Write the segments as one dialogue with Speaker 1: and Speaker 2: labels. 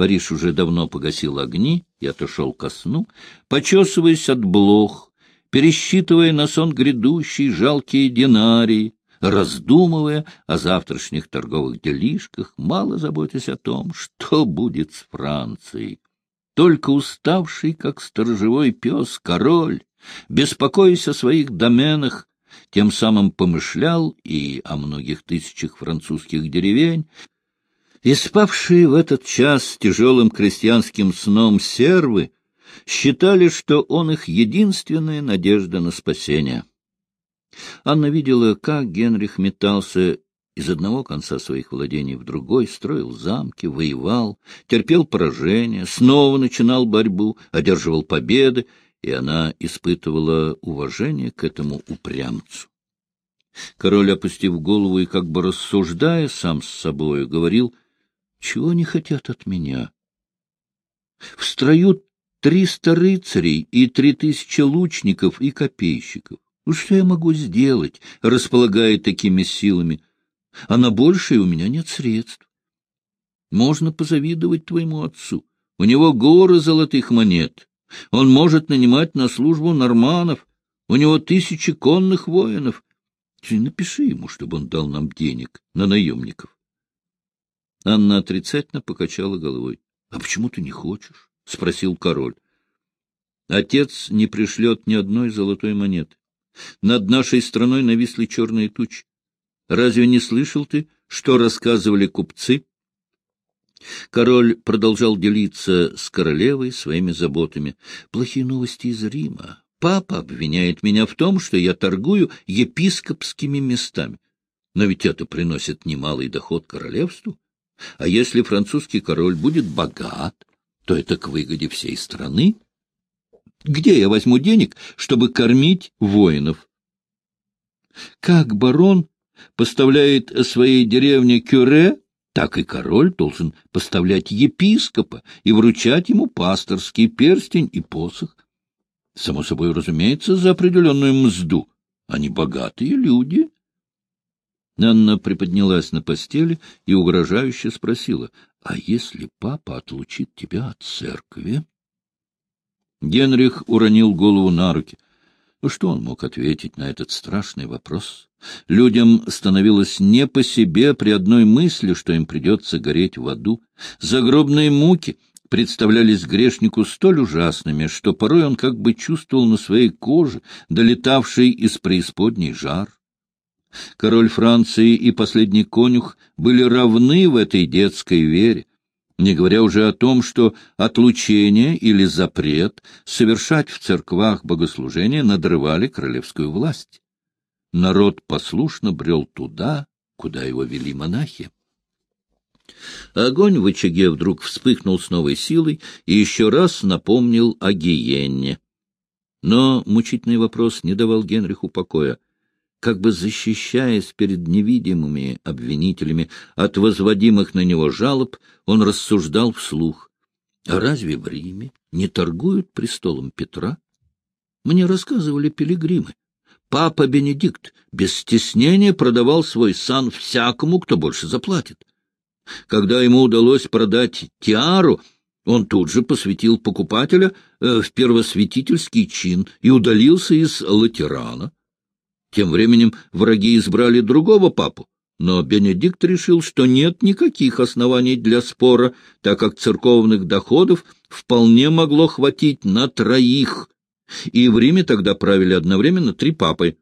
Speaker 1: Париж уже давно погасил огни и отошел ко сну, почесываясь от блох, пересчитывая на сон грядущий жалкие динарии, раздумывая о завтрашних торговых делишках, мало заботясь о том, что будет с Францией. Только уставший, как сторожевой пес, король, беспокоясь о своих доменах, тем самым помышлял и о многих тысячах французских деревень, и спавшие в этот час тяжелым крестьянским сном сервы считали, что он их единственная надежда на спасение. Анна видела, как Генрих метался из одного конца своих владений в другой, строил замки, воевал, терпел поражение, снова начинал борьбу, одерживал победы, и она испытывала уважение к этому упрямцу. Король, опустив голову и как бы рассуждая сам с собою, говорил, «Чего они хотят от меня? В строю триста рыцарей и три тысячи лучников и копейщиков. Ну, что я могу сделать, располагая такими силами? А на большее у меня нет средств. Можно позавидовать твоему отцу. У него горы золотых монет. Он может нанимать на службу норманов. У него тысячи конных воинов. Напиши ему, чтобы он дал нам денег на наемников. Анна отрицательно покачала головой. — А почему ты не хочешь? — спросил король. — Отец не пришлет ни одной золотой монеты. Над нашей страной нависли черные тучи. Разве не слышал ты, что рассказывали купцы? Король продолжал делиться с королевой своими заботами. Плохие новости из Рима. Папа обвиняет меня в том, что я торгую епископскими местами. Но ведь это приносит немалый доход королевству. А если французский король будет богат, то это к выгоде всей страны. Где я возьму денег, чтобы кормить воинов? Как барон поставляет своей деревне кюре, так и король должен поставлять епископа и вручать ему пасторский перстень и посох. Само собой, разумеется, за определенную мзду. Они богатые люди. Анна приподнялась на постели и угрожающе спросила, «А если папа отлучит тебя от церкви?» Генрих уронил голову на руки. Ну, что он мог ответить на этот страшный вопрос? Людям становилось не по себе при одной мысли, что им придется гореть в аду. Загробные муки представлялись грешнику столь ужасными, что порой он как бы чувствовал на своей коже долетавший из преисподней жар. Король Франции и последний конюх были равны в этой детской вере, не говоря уже о том, что отлучение или запрет совершать в церквах богослужения надрывали королевскую власть. Народ послушно брел туда, куда его вели монахи. Огонь в очаге вдруг вспыхнул с новой силой и еще раз напомнил о гиенне. Но мучительный вопрос не давал Генриху покоя как бы защищаясь перед невидимыми обвинителями от возводимых на него жалоб, он рассуждал вслух. А разве в Риме не торгуют престолом Петра? Мне рассказывали пилигримы. Папа Бенедикт без стеснения продавал свой сан всякому, кто больше заплатит. Когда ему удалось продать тиару, он тут же посвятил покупателя э, в первосвятительский чин и удалился из Латерана. Тем временем враги избрали другого папу, но Бенедикт решил, что нет никаких оснований для спора, так как церковных доходов вполне могло хватить на троих, и в Риме тогда правили одновременно три папы.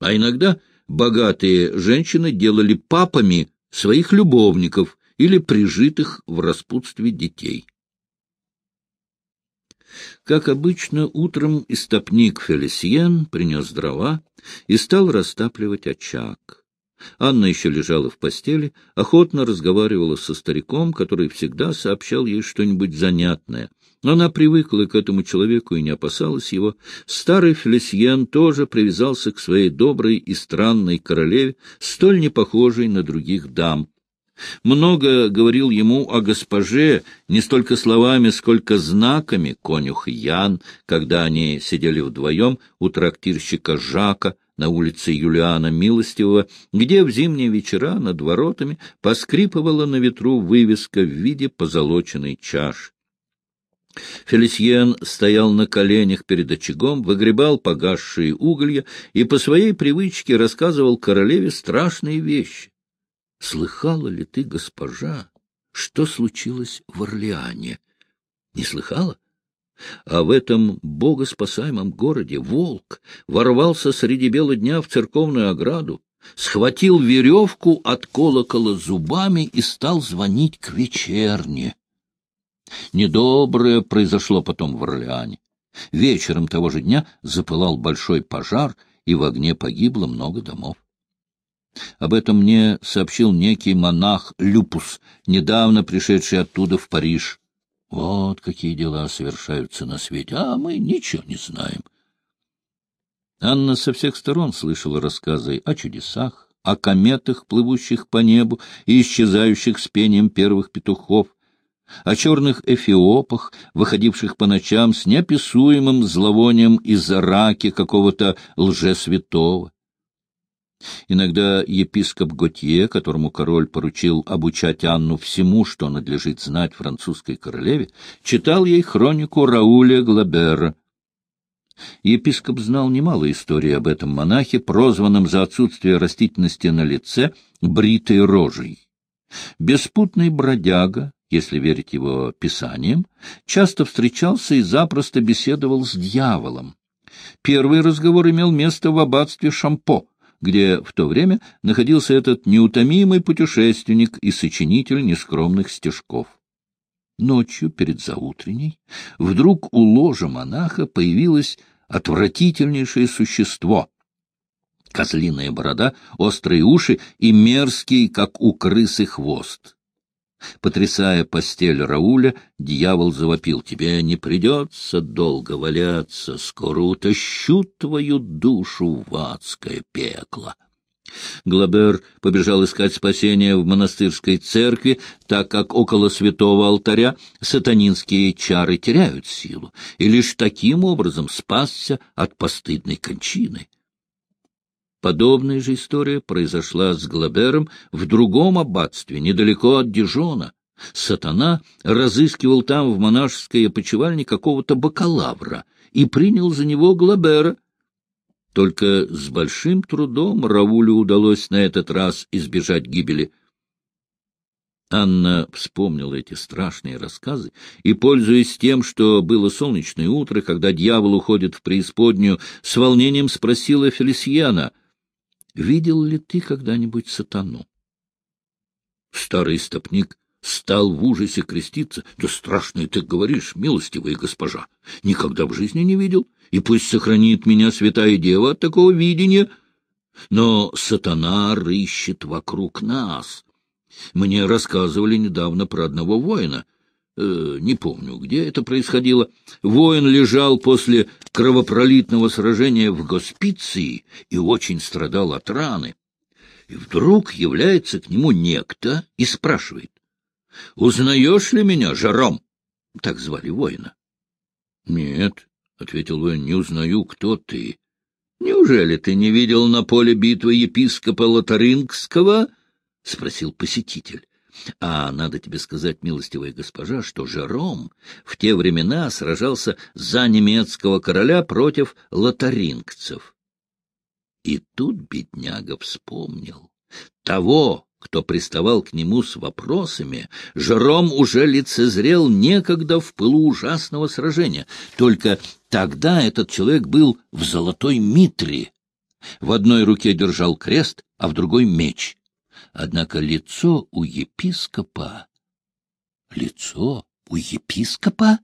Speaker 1: А иногда богатые женщины делали папами своих любовников или прижитых в распутстве детей. Как обычно, утром истопник Фелисьен принес дрова и стал растапливать очаг. Анна еще лежала в постели, охотно разговаривала со стариком, который всегда сообщал ей что-нибудь занятное. Но она привыкла к этому человеку и не опасалась его. Старый Фелисьен тоже привязался к своей доброй и странной королеве, столь не похожей на других дам. Много говорил ему о госпоже не столько словами, сколько знаками конюх Ян, когда они сидели вдвоем у трактирщика Жака на улице Юлиана Милостивого, где в зимние вечера над воротами поскрипывала на ветру вывеска в виде позолоченной чаши. Фелисьен стоял на коленях перед очагом, выгребал погасшие уголья и по своей привычке рассказывал королеве страшные вещи. — Слыхала ли ты, госпожа, что случилось в Орлеане? Не слыхала? А в этом богоспасаемом городе волк ворвался среди бела дня в церковную ограду, схватил веревку от колокола зубами и стал звонить к вечерне. Недоброе произошло потом в Орлеане. Вечером того же дня запылал большой пожар, и в огне погибло много домов. Об этом мне сообщил некий монах Люпус, недавно пришедший оттуда в Париж. Вот какие дела совершаются на свете, а мы ничего не знаем. Анна со всех сторон слышала рассказы о чудесах, о кометах, плывущих по небу и исчезающих с пением первых петухов, о черных эфиопах, выходивших по ночам с неописуемым зловонием из-за раки какого-то лжесвятого. Иногда епископ Готье, которому король поручил обучать Анну всему, что надлежит знать французской королеве, читал ей хронику Рауля Глабера. Епископ знал немало историй об этом монахе, прозванном за отсутствие растительности на лице бритой рожей. Беспутный бродяга, если верить его писаниям, часто встречался и запросто беседовал с дьяволом. Первый разговор имел место в аббатстве Шампо, где в то время находился этот неутомимый путешественник и сочинитель нескромных стишков. Ночью, перед заутренней, вдруг у ложа монаха появилось отвратительнейшее существо. Козлиная борода, острые уши и мерзкий, как у крысы, хвост. Потрясая постель Рауля, дьявол завопил. — Тебе не придется долго валяться, скоро утащу твою душу в адское пекло. Глабер побежал искать спасения в монастырской церкви, так как около святого алтаря сатанинские чары теряют силу, и лишь таким образом спасся от постыдной кончины. Подобная же история произошла с Глабером в другом аббатстве, недалеко от Дижона. Сатана разыскивал там в монашеской опочивальне какого-то бакалавра и принял за него Глабера. Только с большим трудом Равулю удалось на этот раз избежать гибели. Анна вспомнила эти страшные рассказы и, пользуясь тем, что было солнечное утро, когда дьявол уходит в преисподнюю, с волнением спросила Фелисьяна — видел ли ты когда-нибудь сатану? Старый стопник стал в ужасе креститься. Да страшно ты говоришь, милостивая госпожа. Никогда в жизни не видел, и пусть сохранит меня святая дева от такого видения. Но сатана рыщет вокруг нас. Мне рассказывали недавно про одного воина — э, не помню, где это происходило, воин лежал после кровопролитного сражения в госпиции и очень страдал от раны. И вдруг является к нему некто и спрашивает, «Узнаешь ли меня, Жаром?» Так звали воина. «Нет», — ответил воин, — «не узнаю, кто ты». «Неужели ты не видел на поле битвы епископа Лотарингского?» — спросил посетитель. А надо тебе сказать, милостивая госпожа, что Жером в те времена сражался за немецкого короля против лотарингцев. И тут бедняга вспомнил. Того, кто приставал к нему с вопросами, Жером уже лицезрел некогда в пылу ужасного сражения. Только тогда этот человек был в золотой митре. В одной руке держал крест, а в другой — меч. Однако лицо у епископа... Лицо у епископа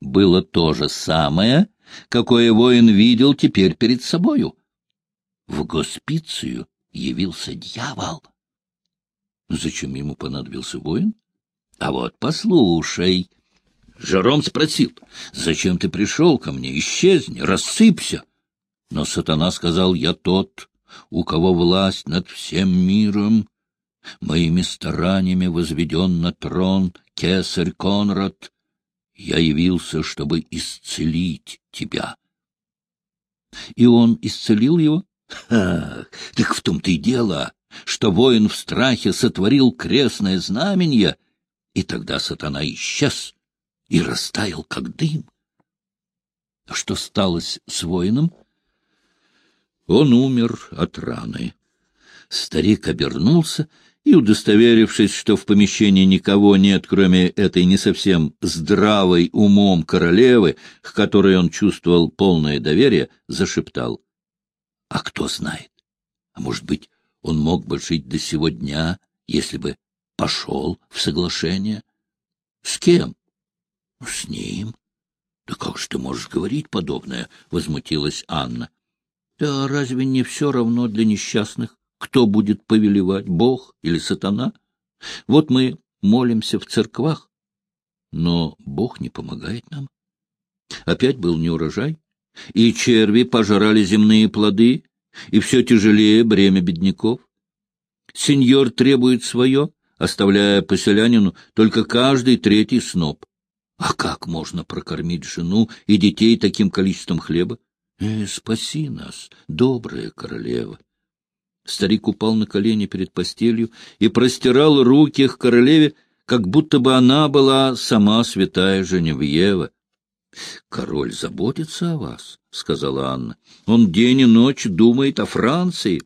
Speaker 1: было то же самое, какое воин видел теперь перед собою. В госпицию явился дьявол. Зачем ему понадобился воин? А вот послушай. Жером спросил, зачем ты пришел ко мне? Исчезни, рассыпься. Но сатана сказал, я тот, у кого власть над всем миром, моими стараниями возведен на трон кесарь Конрад, я явился, чтобы исцелить тебя. И он исцелил его, Ах, так в том-то и дело, что воин в страхе сотворил крестное знамение, и тогда сатана исчез и растаял, как дым. А что сталось с воином? Он умер от раны. Старик обернулся и, удостоверившись, что в помещении никого нет, кроме этой не совсем здравой умом королевы, к которой он чувствовал полное доверие, зашептал. — А кто знает? А может быть, он мог бы жить до сего дня, если бы пошел в соглашение? — С кем? — С ним. — Да как же ты можешь говорить подобное? — возмутилась Анна. — Да разве не все равно для несчастных? Кто будет повелевать, Бог или сатана? Вот мы молимся в церквах, но Бог не помогает нам. Опять был неурожай, и черви пожрали земные плоды, и все тяжелее бремя бедняков. Сеньор требует свое, оставляя поселянину только каждый третий сноп. А как можно прокормить жену и детей таким количеством хлеба? Э, спаси нас, добрая королева! Старик упал на колени перед постелью и простирал руки к королеве, как будто бы она была сама святая Женевьева. — Король заботится о вас, — сказала Анна. — Он день и ночь думает о Франции.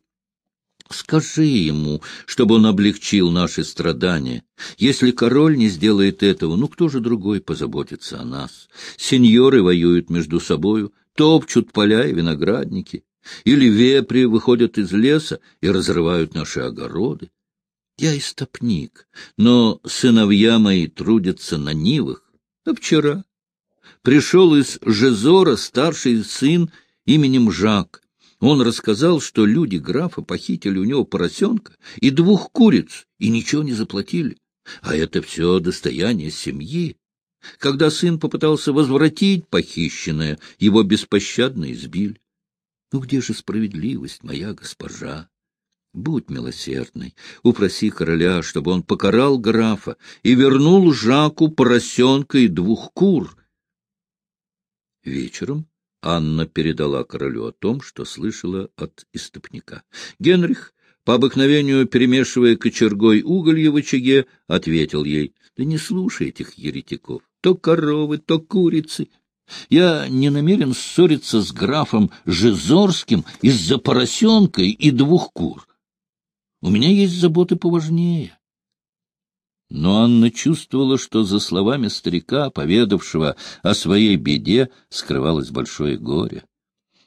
Speaker 1: Скажи ему, чтобы он облегчил наши страдания. Если король не сделает этого, ну кто же другой позаботится о нас? Сеньоры воюют между собою, топчут поля и виноградники. Или вепри выходят из леса и разрывают наши огороды. Я истопник, но сыновья мои трудятся на нивах. А вчера пришел из Жезора старший сын именем Жак. Он рассказал, что люди графа похитили у него поросенка и двух куриц, и ничего не заплатили. А это все достояние семьи. Когда сын попытался возвратить похищенное, его беспощадно избили. Ну где же справедливость, моя госпожа? Будь милосердной, упроси короля, чтобы он покарал графа и вернул Жаку поросенка и двух кур. Вечером Анна передала королю о том, что слышала от истопника. Генрих, по обыкновению перемешивая кочергой уголья в очаге, ответил ей, — Да не слушай этих еретиков, то коровы, то курицы, я не намерен ссориться с графом Жизорским из-за поросенка и двух кур. У меня есть заботы поважнее. Но Анна чувствовала, что за словами старика, поведавшего о своей беде, скрывалось большое горе.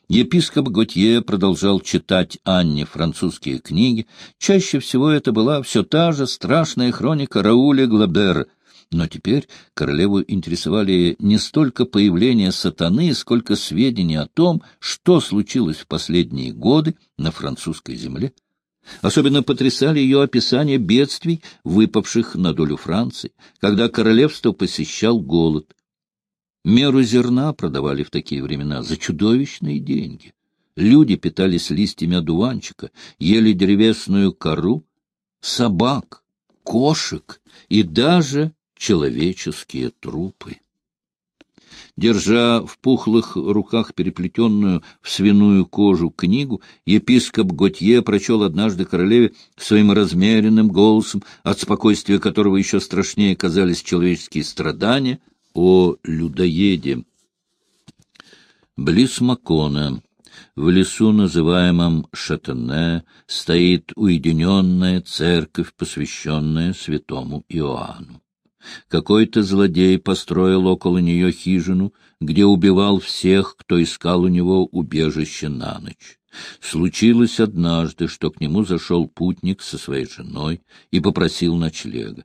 Speaker 1: Епископ Готье продолжал читать Анне французские книги. Чаще всего это была все та же страшная хроника Рауля Глабера — но теперь королеву интересовали не столько появление сатаны, сколько сведения о том, что случилось в последние годы на французской земле. Особенно потрясали ее описания бедствий, выпавших на долю Франции, когда королевство посещал голод. Меру зерна продавали в такие времена за чудовищные деньги. Люди питались листьями одуванчика, ели древесную кору, собак, кошек и даже человеческие трупы. Держа в пухлых руках переплетенную в свиную кожу книгу, епископ Готье прочел однажды королеве своим размеренным голосом, от спокойствия которого еще страшнее казались человеческие страдания, о людоеде. Близ Макона, в лесу, называемом Шатене, стоит уединенная церковь, посвященная святому Иоанну. Какой-то злодей построил около нее хижину, где убивал всех, кто искал у него убежище на ночь. Случилось однажды, что к нему зашел путник со своей женой и попросил ночлега.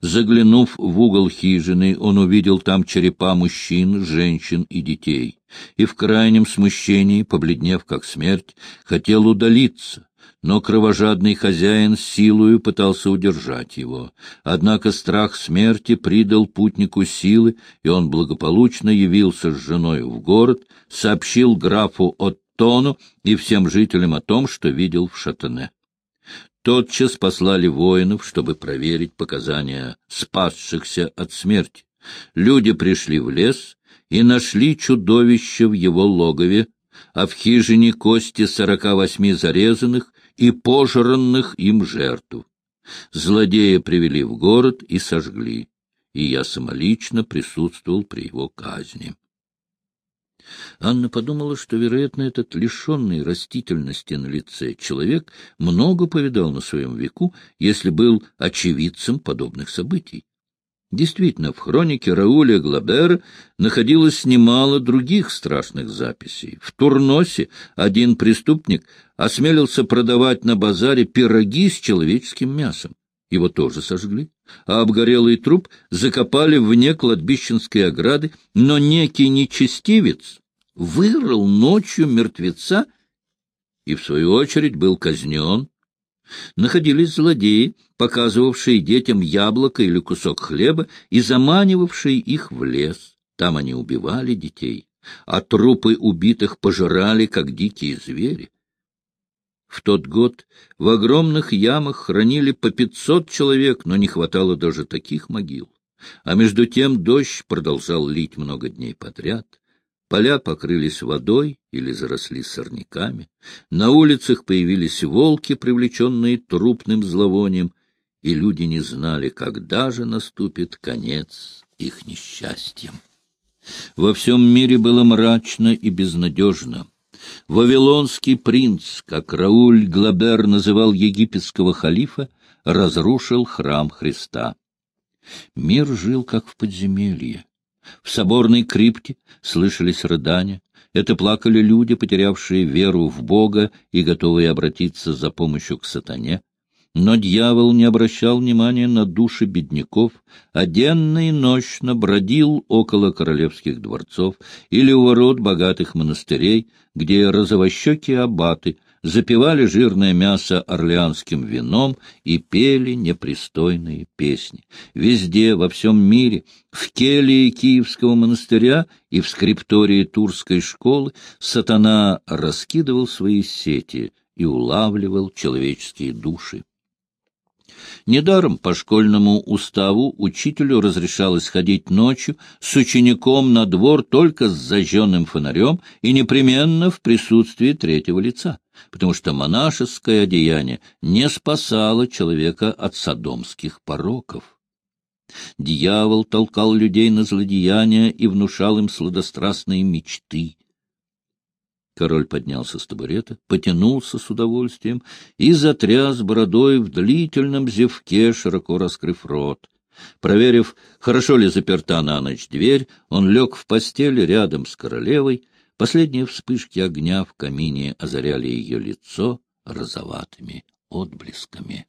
Speaker 1: Заглянув в угол хижины, он увидел там черепа мужчин, женщин и детей, и в крайнем смущении, побледнев как смерть, хотел удалиться, но кровожадный хозяин силою пытался удержать его. Однако страх смерти придал путнику силы, и он благополучно явился с женой в город, сообщил графу Оттону и всем жителям о том, что видел в Шатене. Тотчас послали воинов, чтобы проверить показания спасшихся от смерти. Люди пришли в лес и нашли чудовище в его логове, а в хижине кости сорока восьми зарезанных и пожранных им жертв. Злодея привели в город и сожгли, и я самолично присутствовал при его казни. Анна подумала, что, вероятно, этот лишенный растительности на лице человек много повидал на своем веку, если был очевидцем подобных событий. Действительно, в хронике Рауля Глабера находилось немало других страшных записей. В Турносе один преступник осмелился продавать на базаре пироги с человеческим мясом. Его тоже сожгли, а обгорелый труп закопали вне кладбищенской ограды, но некий нечестивец вырыл ночью мертвеца и, в свою очередь, был казнен находились злодеи, показывавшие детям яблоко или кусок хлеба и заманивавшие их в лес. Там они убивали детей, а трупы убитых пожирали, как дикие звери. В тот год в огромных ямах хранили по пятьсот человек, но не хватало даже таких могил. А между тем дождь продолжал лить много дней подряд. Поля покрылись водой или заросли сорняками. На улицах появились волки, привлеченные трупным зловонием, и люди не знали, когда же наступит конец их несчастьям. Во всем мире было мрачно и безнадежно. Вавилонский принц, как Рауль Глабер называл египетского халифа, разрушил храм Христа. Мир жил как в подземелье. В соборной крипте слышались рыдания. Это плакали люди, потерявшие веру в Бога и готовые обратиться за помощью к сатане. Но дьявол не обращал внимания на души бедняков, а денно и ночно бродил около королевских дворцов или у ворот богатых монастырей, где розовощекие аббаты запивали жирное мясо орлеанским вином и пели непристойные песни. Везде, во всем мире, в келье Киевского монастыря и в скриптории Турской школы сатана раскидывал свои сети и улавливал человеческие души. Недаром по школьному уставу учителю разрешалось ходить ночью с учеником на двор только с зажженным фонарем и непременно в присутствии третьего лица, потому что монашеское одеяние не спасало человека от садомских пороков. Дьявол толкал людей на злодеяния и внушал им сладострастные мечты. Король поднялся с табурета, потянулся с удовольствием и затряс бородой в длительном зевке, широко раскрыв рот. Проверив, хорошо ли заперта на ночь дверь, он лег в постели рядом с королевой. Последние вспышки огня в камине озаряли ее лицо розоватыми отблесками.